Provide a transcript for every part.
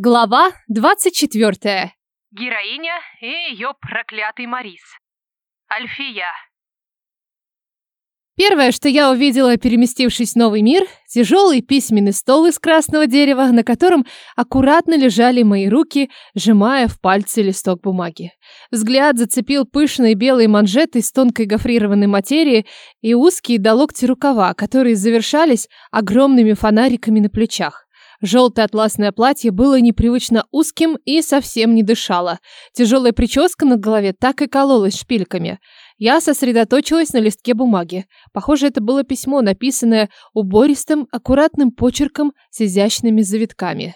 Глава 24. Героиня и ее проклятый Марис. Альфия. Первое, что я увидела, переместившись в новый мир, тяжелый письменный стол из красного дерева, на котором аккуратно лежали мои руки, сжимая в пальцы листок бумаги. Взгляд зацепил пышные белые манжеты из тонкой гофрированной материи и узкие до локти рукава, которые завершались огромными фонариками на плечах. Желтое атласное платье было непривычно узким и совсем не дышало. Тяжелая прическа на голове так и кололась шпильками. Я сосредоточилась на листке бумаги. Похоже, это было письмо, написанное убористым, аккуратным почерком с изящными завитками.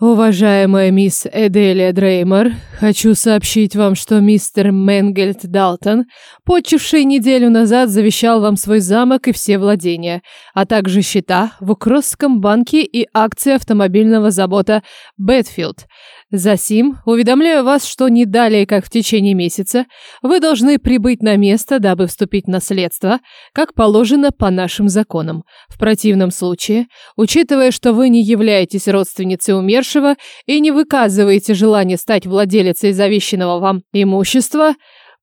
Уважаемая мисс Эделия Дреймер, хочу сообщить вам, что мистер Менгельд Далтон, почивший неделю назад, завещал вам свой замок и все владения, а также счета в Укросском банке и акции автомобильного завода Бэтфилд. Засим, уведомляю вас, что не далее, как в течение месяца, вы должны прибыть на место, дабы вступить в наследство, как положено по нашим законам. В противном случае, учитывая, что вы не являетесь родственницей умершего и не выказываете желание стать владелицей завещанного вам имущества,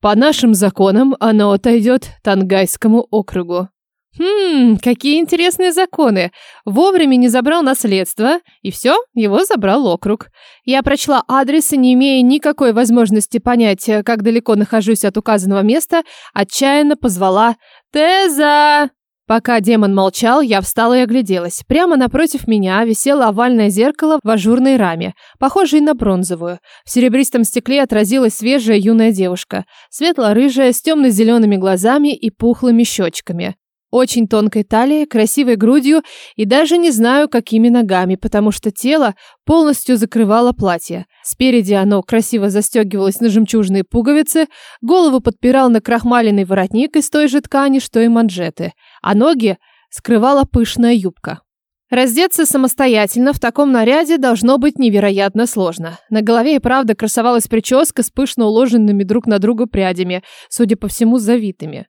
по нашим законам оно отойдет Тангайскому округу. Хм, какие интересные законы. Вовремя не забрал наследство, и все, его забрал округ. Я прочла адрес и, не имея никакой возможности понять, как далеко нахожусь от указанного места, отчаянно позвала «Теза!». Пока демон молчал, я встала и огляделась. Прямо напротив меня висело овальное зеркало в ажурной раме, похожее на бронзовую. В серебристом стекле отразилась свежая юная девушка, светло-рыжая, с темно-зелеными глазами и пухлыми щечками очень тонкой талией, красивой грудью и даже не знаю, какими ногами, потому что тело полностью закрывало платье. Спереди оно красиво застегивалось на жемчужные пуговицы, голову подпирал на крахмаленный воротник из той же ткани, что и манжеты, а ноги скрывала пышная юбка. Раздеться самостоятельно в таком наряде должно быть невероятно сложно. На голове и правда красовалась прическа с пышно уложенными друг на друга прядями, судя по всему, завитыми.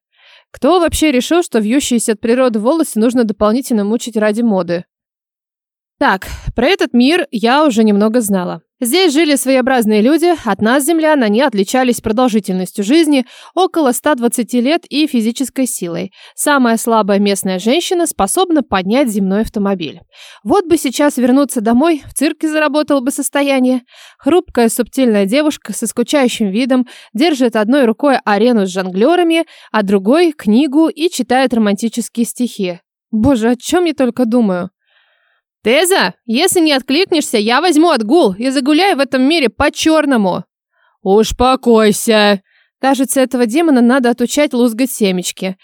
Кто вообще решил, что вьющиеся от природы волосы нужно дополнительно мучить ради моды? Так, про этот мир я уже немного знала. Здесь жили своеобразные люди, от нас, землян, они отличались продолжительностью жизни, около 120 лет и физической силой. Самая слабая местная женщина способна поднять земной автомобиль. Вот бы сейчас вернуться домой, в цирке заработал бы состояние. Хрупкая, субтильная девушка со скучающим видом держит одной рукой арену с жонглерами, а другой – книгу и читает романтические стихи. Боже, о чем я только думаю. «Теза, если не откликнешься, я возьму отгул и загуляю в этом мире по-черному». «Успокойся!» Кажется, этого демона надо отучать лузгать семечки.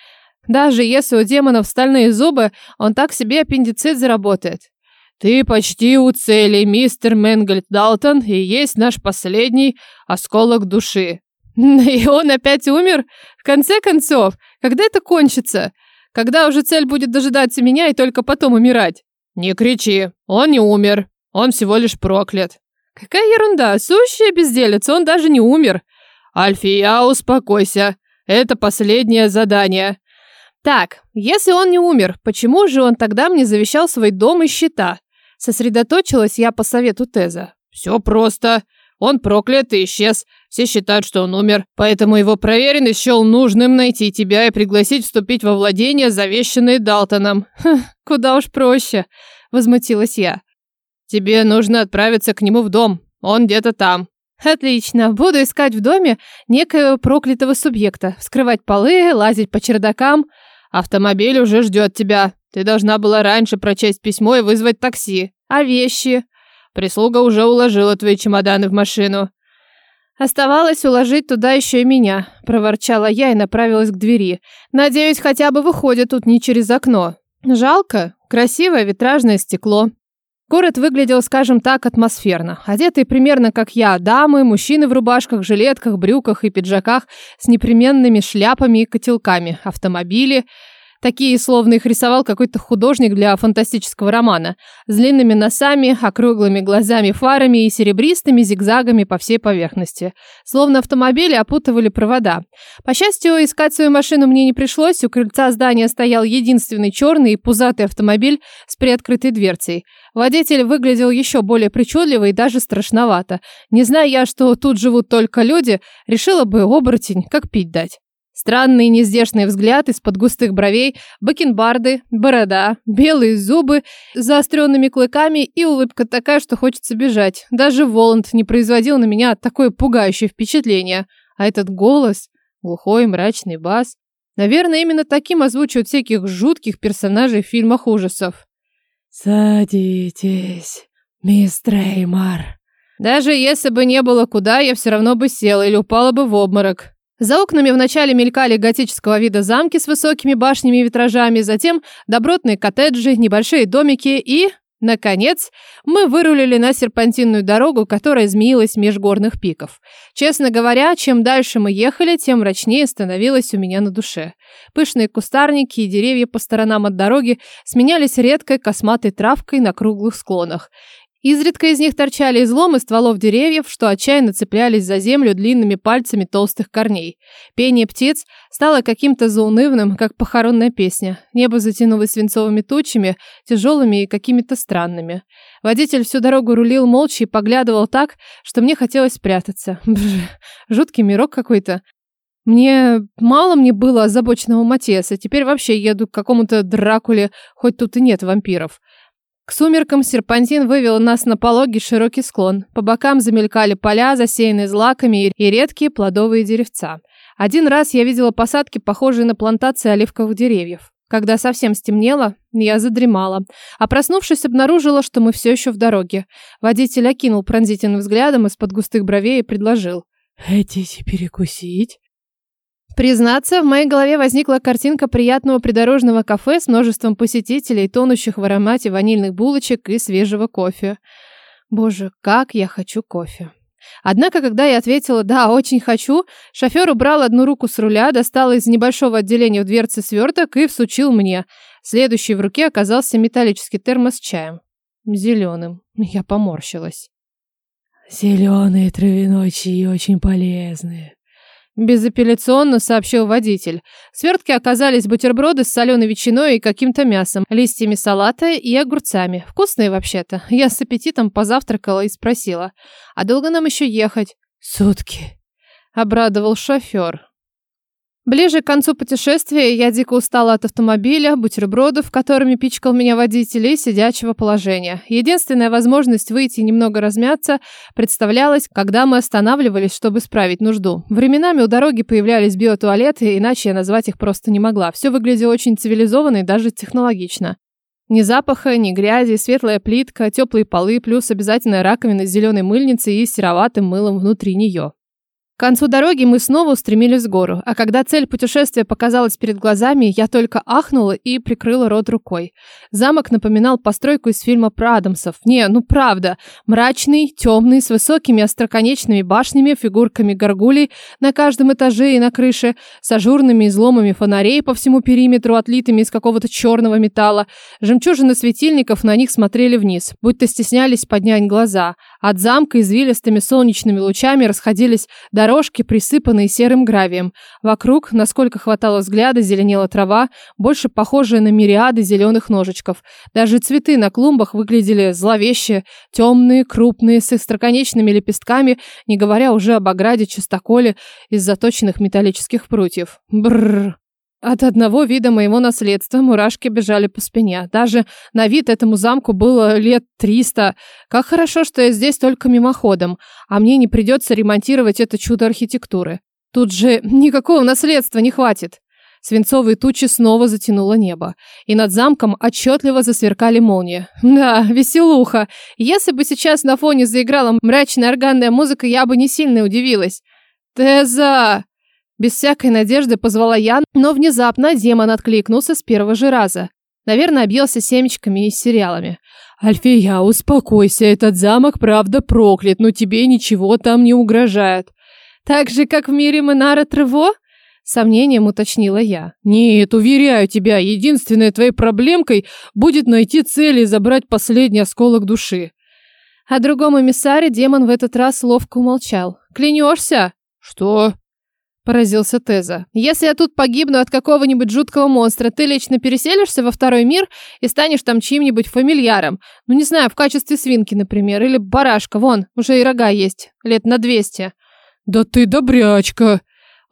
Даже если у демонов стальные зубы, он так себе аппендицит заработает. «Ты почти у цели, мистер Менгельд Далтон, и есть наш последний осколок души». И он опять умер? В конце концов, когда это кончится? Когда уже цель будет дожидаться меня и только потом умирать? «Не кричи, он не умер, он всего лишь проклят». «Какая ерунда, сущая безделица, он даже не умер». «Альфия, успокойся, это последнее задание». «Так, если он не умер, почему же он тогда мне завещал свой дом и счета?» Сосредоточилась я по совету Теза. «Все просто. Он проклят и исчез. Все считают, что он умер. Поэтому его проверенный счел нужным найти тебя и пригласить вступить во владение, завещанные Далтоном. Хм, куда уж проще, возмутилась я. Тебе нужно отправиться к нему в дом. Он где-то там. Отлично. Буду искать в доме некоего проклятого субъекта, вскрывать полы, лазить по чердакам. Автомобиль уже ждет тебя. Ты должна была раньше прочесть письмо и вызвать такси. А вещи? Прислуга уже уложила твои чемоданы в машину. Оставалось уложить туда еще и меня, проворчала я и направилась к двери. Надеюсь, хотя бы выходит тут не через окно. Жалко, красивое витражное стекло. Город выглядел, скажем так, атмосферно. Одетые примерно как я, дамы, мужчины в рубашках, жилетках, брюках и пиджаках с непременными шляпами и котелками, автомобили. Такие, словно их рисовал какой-то художник для фантастического романа. С длинными носами, округлыми глазами, фарами и серебристыми зигзагами по всей поверхности. Словно автомобили опутывали провода. По счастью, искать свою машину мне не пришлось. У крыльца здания стоял единственный черный и пузатый автомобиль с приоткрытой дверцей. Водитель выглядел еще более причудливо и даже страшновато. Не зная я, что тут живут только люди, решила бы оборотень, как пить дать. Странный нездешный взгляд из-под густых бровей, бакенбарды, борода, белые зубы с заостренными клыками и улыбка такая, что хочется бежать. Даже Воланд не производил на меня такое пугающее впечатление. А этот голос, глухой мрачный бас, наверное, именно таким озвучивают всяких жутких персонажей в фильмах ужасов. «Садитесь, мисс Треймар». Даже если бы не было куда, я все равно бы села или упала бы в обморок. За окнами вначале мелькали готического вида замки с высокими башнями и витражами, затем добротные коттеджи, небольшие домики и... Наконец, мы вырулили на серпантинную дорогу, которая змеилась меж горных пиков. Честно говоря, чем дальше мы ехали, тем мрачнее становилось у меня на душе. Пышные кустарники и деревья по сторонам от дороги сменялись редкой косматой травкой на круглых склонах. Изредка из них торчали изломы стволов деревьев, что отчаянно цеплялись за землю длинными пальцами толстых корней. Пение птиц стало каким-то заунывным, как похоронная песня. Небо затянулось свинцовыми тучами, тяжелыми и какими-то странными. Водитель всю дорогу рулил молча и поглядывал так, что мне хотелось спрятаться. Бж, жуткий мирок какой-то. Мне мало мне было озабоченного Матеса, теперь вообще еду к какому-то Дракуле, хоть тут и нет вампиров. К сумеркам серпантин вывел нас на пологий широкий склон. По бокам замелькали поля, засеянные злаками и редкие плодовые деревца. Один раз я видела посадки, похожие на плантации оливковых деревьев. Когда совсем стемнело, я задремала, а проснувшись, обнаружила, что мы все еще в дороге. Водитель окинул пронзительным взглядом из-под густых бровей и предложил. «Хотите перекусить?» Признаться, в моей голове возникла картинка приятного придорожного кафе с множеством посетителей, тонущих в аромате ванильных булочек и свежего кофе. Боже, как я хочу кофе. Однако, когда я ответила «да, очень хочу», шофер убрал одну руку с руля, достал из небольшого отделения в дверце сверток и всучил мне. Следующий в руке оказался металлический термос с чаем. Зеленым. Я поморщилась. «Зеленые травяной чаи очень полезные», Безапелляционно сообщил водитель. Свертки оказались бутерброды с соленой ветчиной и каким-то мясом, листьями салата и огурцами. Вкусные вообще-то. Я с аппетитом позавтракала и спросила. А долго нам еще ехать? Сутки. Обрадовал шофер. Ближе к концу путешествия я дико устала от автомобиля, бутербродов, которыми пичкал меня водитель, и сидячего положения. Единственная возможность выйти и немного размяться представлялась, когда мы останавливались, чтобы справить нужду. Временами у дороги появлялись биотуалеты, иначе я назвать их просто не могла. Все выглядело очень цивилизованно и даже технологично. Ни запаха, ни грязи, светлая плитка, теплые полы, плюс обязательная раковина с зеленой мыльницей и сероватым мылом внутри нее. К концу дороги мы снова устремились в гору, а когда цель путешествия показалась перед глазами, я только ахнула и прикрыла рот рукой. Замок напоминал постройку из фильма про Адамсов. Не, ну правда. Мрачный, темный, с высокими остроконечными башнями, фигурками горгулей на каждом этаже и на крыше, с ажурными изломами фонарей по всему периметру, отлитыми из какого-то черного металла. Жемчужины светильников на них смотрели вниз, будто стеснялись поднять глаза. От замка извилистыми солнечными лучами расходились дорожки, присыпанные серым гравием. Вокруг, насколько хватало взгляда, зеленела трава, больше похожая на мириады зеленых ножичков. Даже цветы на клумбах выглядели зловеще, темные, крупные, с остроконечными лепестками, не говоря уже об ограде чистоколе из заточенных металлических прутьев. Бррр. От одного вида моего наследства мурашки бежали по спине. Даже на вид этому замку было лет триста. Как хорошо, что я здесь только мимоходом, а мне не придется ремонтировать это чудо архитектуры. Тут же никакого наследства не хватит. Свинцовые тучи снова затянуло небо, и над замком отчетливо засверкали молнии. Да, веселуха. Если бы сейчас на фоне заиграла мрачная органная музыка, я бы не сильно удивилась. «Теза!» Без всякой надежды позвала я, но внезапно демон откликнулся с первого же раза. Наверное, объелся семечками и сериалами. «Альфия, успокойся, этот замок правда проклят, но тебе ничего там не угрожает». «Так же, как в мире Менара Трево?» Сомнением уточнила я. Нет, уверяю тебя, единственной твоей проблемкой будет найти цель и забрать последний осколок души. О другом эмиссаре демон в этот раз ловко умолчал. Клянешься? Что? Поразился Теза. Если я тут погибну от какого-нибудь жуткого монстра, ты лично переселишься во второй мир и станешь там чьим-нибудь фамильяром. Ну, не знаю, в качестве свинки, например, или барашка. Вон, уже и рога есть. Лет на двести. Да ты добрячка!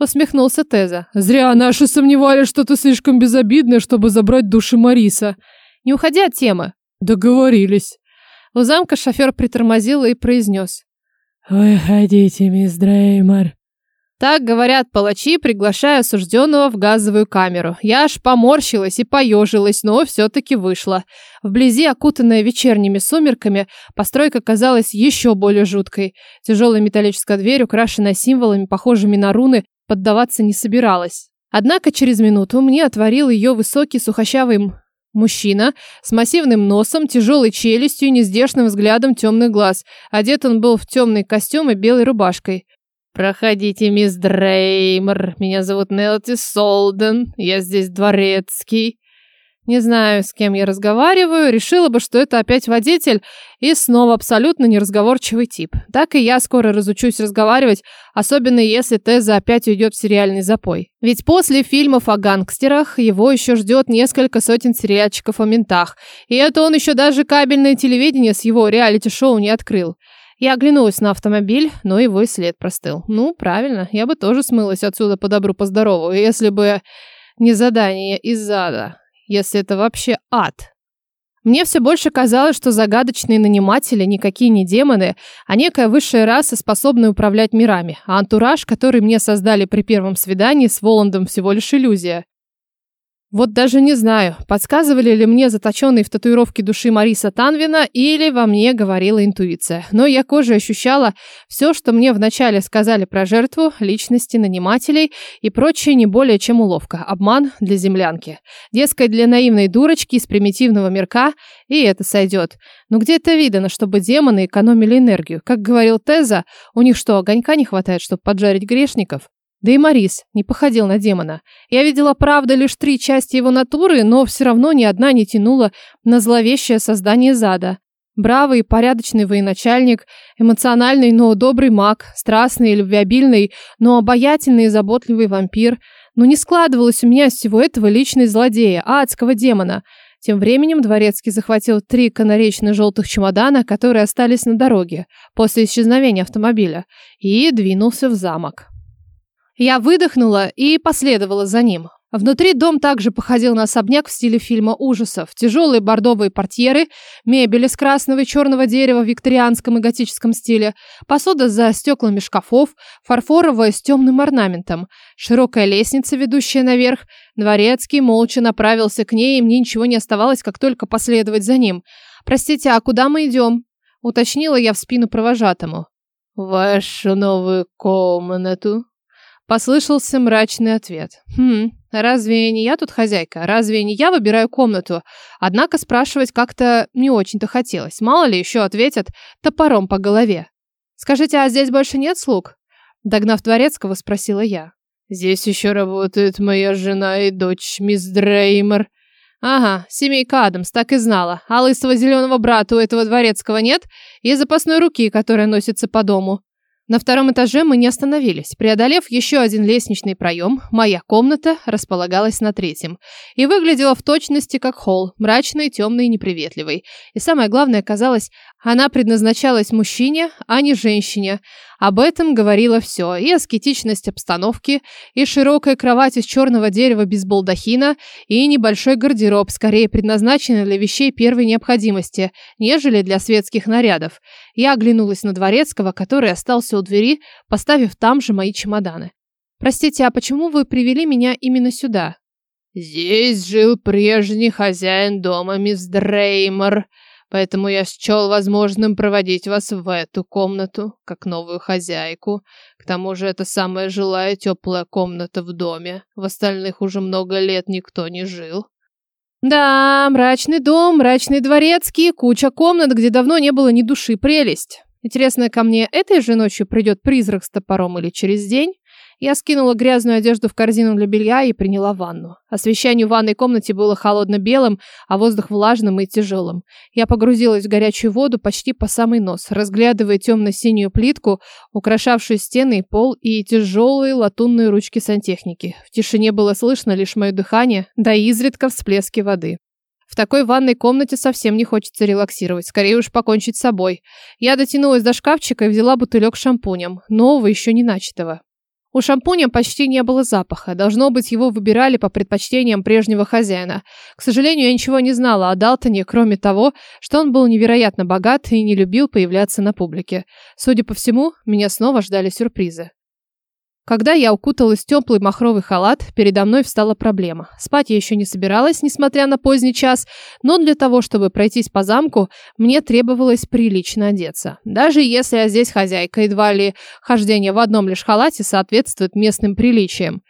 Усмехнулся Теза. Зря наши сомневались, что ты слишком безобидная, чтобы забрать души Мариса. Не уходи от темы. Договорились. У замка шофер притормозил и произнес. «Выходите, мисс Дреймер». Так говорят палачи, приглашая осужденного в газовую камеру. Я аж поморщилась и поежилась, но все-таки вышла. Вблизи, окутанная вечерними сумерками, постройка казалась еще более жуткой. Тяжелая металлическая дверь, украшенная символами, похожими на руны, поддаваться не собиралась. Однако через минуту мне отворил ее высокий сухощавый мужчина с массивным носом, тяжелой челюстью и нездешным взглядом темных глаз. Одет он был в темный костюм и белой рубашкой. «Проходите, мисс Дреймер. Меня зовут Нелти Солден. Я здесь дворецкий». Не знаю, с кем я разговариваю, решила бы, что это опять водитель, и снова абсолютно неразговорчивый тип. Так и я скоро разучусь разговаривать, особенно если Теза опять уйдет в сериальный запой. Ведь после фильмов о гангстерах его еще ждет несколько сотен сериальчиков о ментах, и это он еще даже кабельное телевидение с его реалити-шоу не открыл. Я оглянулась на автомобиль, но его и след простыл. Ну, правильно, я бы тоже смылась отсюда по добру, по если бы не задание из ада если это вообще ад. Мне все больше казалось, что загадочные наниматели никакие не демоны, а некая высшая раса, способная управлять мирами, а антураж, который мне создали при первом свидании с Воландом, всего лишь иллюзия. Вот даже не знаю, подсказывали ли мне заточенные в татуировке души Мариса Танвина или во мне говорила интуиция. Но я кожей ощущала все, что мне вначале сказали про жертву, личности, нанимателей и прочее не более чем уловка, обман для землянки. Дескать, для наивной дурочки из примитивного мирка и это сойдет. Но где это видано, чтобы демоны экономили энергию? Как говорил Теза, у них что, огонька не хватает, чтобы поджарить грешников? Да и Марис не походил на демона. Я видела, правда, лишь три части его натуры, но все равно ни одна не тянула на зловещее создание зада. Бравый и порядочный военачальник, эмоциональный, но добрый маг, страстный и любвеобильный, но обаятельный и заботливый вампир. Но не складывалось у меня из всего этого личность злодея, адского демона. Тем временем Дворецкий захватил три канаречно-желтых чемодана, которые остались на дороге после исчезновения автомобиля, и двинулся в замок. Я выдохнула и последовала за ним. Внутри дом также походил на особняк в стиле фильма ужасов. Тяжелые бордовые портьеры, мебель из красного и черного дерева в викторианском и готическом стиле, посуда за стеклами шкафов, фарфоровая с темным орнаментом, широкая лестница, ведущая наверх. Дворецкий молча направился к ней, и мне ничего не оставалось, как только последовать за ним. «Простите, а куда мы идем?» — уточнила я в спину провожатому. «Вашу новую комнату», Послышался мрачный ответ. Хм, разве не я тут хозяйка? Разве не я выбираю комнату? Однако спрашивать как-то не очень-то хотелось. Мало ли еще ответят топором по голове. Скажите, а здесь больше нет слуг? Догнав Дворецкого, спросила я. Здесь еще работает моя жена и дочь, мисс Дреймер. Ага, семейка Адамс, так и знала. А лысого зеленого брата у этого Дворецкого нет? И запасной руки, которая носится по дому. На втором этаже мы не остановились. Преодолев еще один лестничный проем, моя комната располагалась на третьем. И выглядела в точности как холл, мрачный, темный и неприветливый. И самое главное, казалось, она предназначалась мужчине, а не женщине. Об этом говорило все. И аскетичность обстановки, и широкая кровать из черного дерева без балдахина, и небольшой гардероб, скорее предназначенный для вещей первой необходимости, нежели для светских нарядов. Я оглянулась на Дворецкого, который остался у двери, поставив там же мои чемоданы. «Простите, а почему вы привели меня именно сюда?» «Здесь жил прежний хозяин дома, мисс Дреймер», Поэтому я счел возможным проводить вас в эту комнату, как новую хозяйку. К тому же это самая жилая теплая комната в доме. В остальных уже много лет никто не жил. Да, мрачный дом, мрачный дворецкий, куча комнат, где давно не было ни души, прелесть. Интересно, ко мне этой же ночью придет призрак с топором или через день? Я скинула грязную одежду в корзину для белья и приняла ванну. Освещение в ванной комнате было холодно-белым, а воздух влажным и тяжелым. Я погрузилась в горячую воду почти по самый нос, разглядывая темно-синюю плитку, украшавшую стены и пол, и тяжелые латунные ручки сантехники. В тишине было слышно лишь мое дыхание, да и изредка всплески воды. В такой ванной комнате совсем не хочется релаксировать, скорее уж покончить с собой. Я дотянулась до шкафчика и взяла бутылек с шампунем, нового еще не начатого. У шампуня почти не было запаха. Должно быть, его выбирали по предпочтениям прежнего хозяина. К сожалению, я ничего не знала о Далтоне, кроме того, что он был невероятно богат и не любил появляться на публике. Судя по всему, меня снова ждали сюрпризы. Когда я укуталась в теплый махровый халат, передо мной встала проблема. Спать я еще не собиралась, несмотря на поздний час, но для того, чтобы пройтись по замку, мне требовалось прилично одеться. Даже если я здесь хозяйка, едва ли хождение в одном лишь халате соответствует местным приличиям.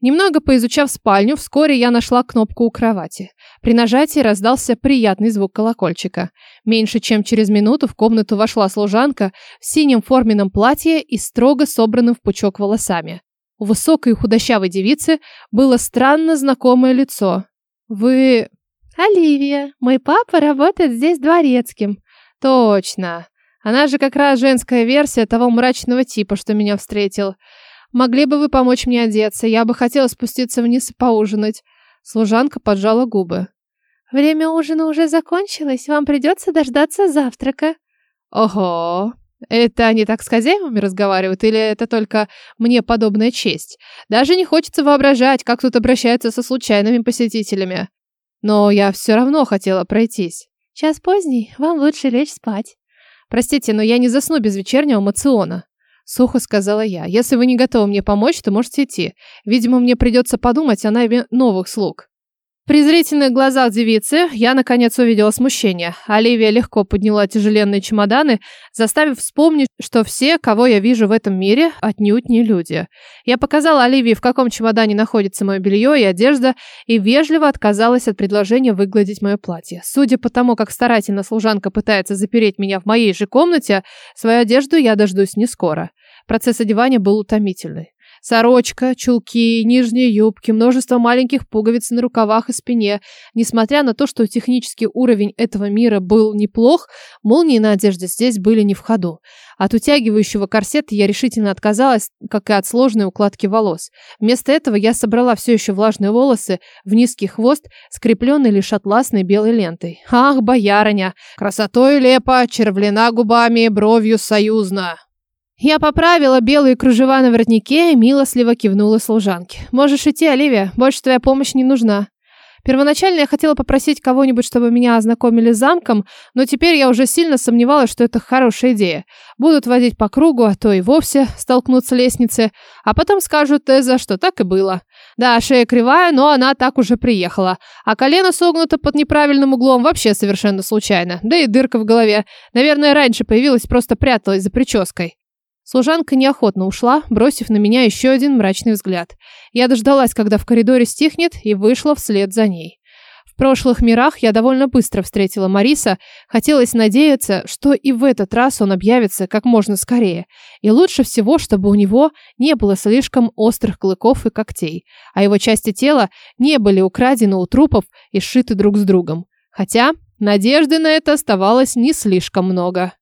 Немного поизучав спальню, вскоре я нашла кнопку у кровати. При нажатии раздался приятный звук колокольчика. Меньше чем через минуту в комнату вошла служанка в синем форменном платье и строго собранным в пучок волосами. У высокой худощавой девицы было странно знакомое лицо. «Вы...» «Оливия, мой папа работает здесь дворецким». «Точно. Она же как раз женская версия того мрачного типа, что меня встретил. Могли бы вы помочь мне одеться? Я бы хотела спуститься вниз и поужинать. Служанка поджала губы. Время ужина уже закончилось, вам придется дождаться завтрака. Ого, это они так с хозяевами разговаривают, или это только мне подобная честь? Даже не хочется воображать, как тут обращаются со случайными посетителями. Но я все равно хотела пройтись. Час поздний, вам лучше лечь спать. Простите, но я не засну без вечернего мациона. Сухо сказала я. Если вы не готовы мне помочь, то можете идти. Видимо, мне придется подумать о найме новых слуг. Презрительных глазах девицы я наконец увидела смущение. Оливия легко подняла тяжеленные чемоданы, заставив вспомнить, что все, кого я вижу в этом мире, отнюдь не люди. Я показала Оливии, в каком чемодане находится мое белье и одежда, и вежливо отказалась от предложения выгладить мое платье. Судя по тому, как старательно служанка пытается запереть меня в моей же комнате, свою одежду я дождусь не скоро. Процесс одевания был утомительный. Сорочка, чулки, нижние юбки, множество маленьких пуговиц на рукавах и спине. Несмотря на то, что технический уровень этого мира был неплох, молнии на одежде здесь были не в ходу. От утягивающего корсета я решительно отказалась, как и от сложной укладки волос. Вместо этого я собрала все еще влажные волосы в низкий хвост, скрепленный лишь атласной белой лентой. Ах, боярыня! Красотой лепа, червлена губами, бровью союзно. Я поправила белые кружева на воротнике и милостливо кивнула служанке. «Можешь идти, Оливия, больше твоя помощь не нужна». Первоначально я хотела попросить кого-нибудь, чтобы меня ознакомили с замком, но теперь я уже сильно сомневалась, что это хорошая идея. Будут водить по кругу, а то и вовсе столкнуться лестницы, а потом скажут Теза, что так и было. Да, шея кривая, но она так уже приехала. А колено согнуто под неправильным углом вообще совершенно случайно. Да и дырка в голове. Наверное, раньше появилась, просто пряталась за прической. Служанка неохотно ушла, бросив на меня еще один мрачный взгляд. Я дождалась, когда в коридоре стихнет, и вышла вслед за ней. В прошлых мирах я довольно быстро встретила Мариса, хотелось надеяться, что и в этот раз он объявится как можно скорее. И лучше всего, чтобы у него не было слишком острых клыков и когтей, а его части тела не были украдены у трупов и сшиты друг с другом. Хотя надежды на это оставалось не слишком много.